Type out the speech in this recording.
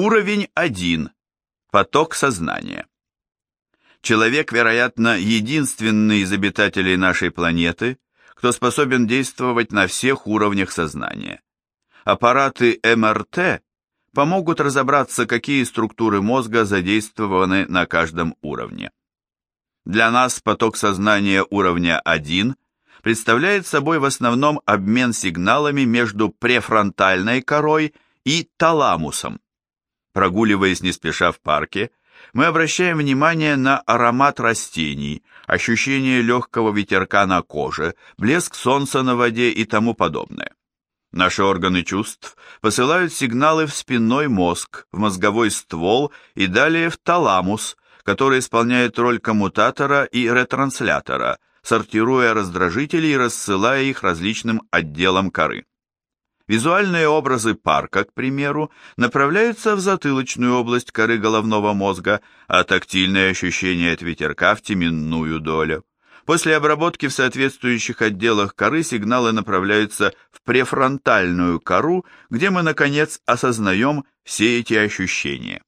Уровень 1. Поток сознания. Человек, вероятно, единственный из обитателей нашей планеты, кто способен действовать на всех уровнях сознания. Аппараты МРТ помогут разобраться, какие структуры мозга задействованы на каждом уровне. Для нас поток сознания уровня 1 представляет собой в основном обмен сигналами между префронтальной корой и таламусом. Прогуливаясь не спеша в парке, мы обращаем внимание на аромат растений, ощущение легкого ветерка на коже, блеск солнца на воде и тому подобное. Наши органы чувств посылают сигналы в спинной мозг, в мозговой ствол и далее в таламус, который исполняет роль коммутатора и ретранслятора, сортируя раздражители и рассылая их различным отделам коры. Визуальные образы парка, к примеру, направляются в затылочную область коры головного мозга, а тактильные ощущения от ветерка в теменную долю. После обработки в соответствующих отделах коры сигналы направляются в префронтальную кору, где мы, наконец, осознаем все эти ощущения.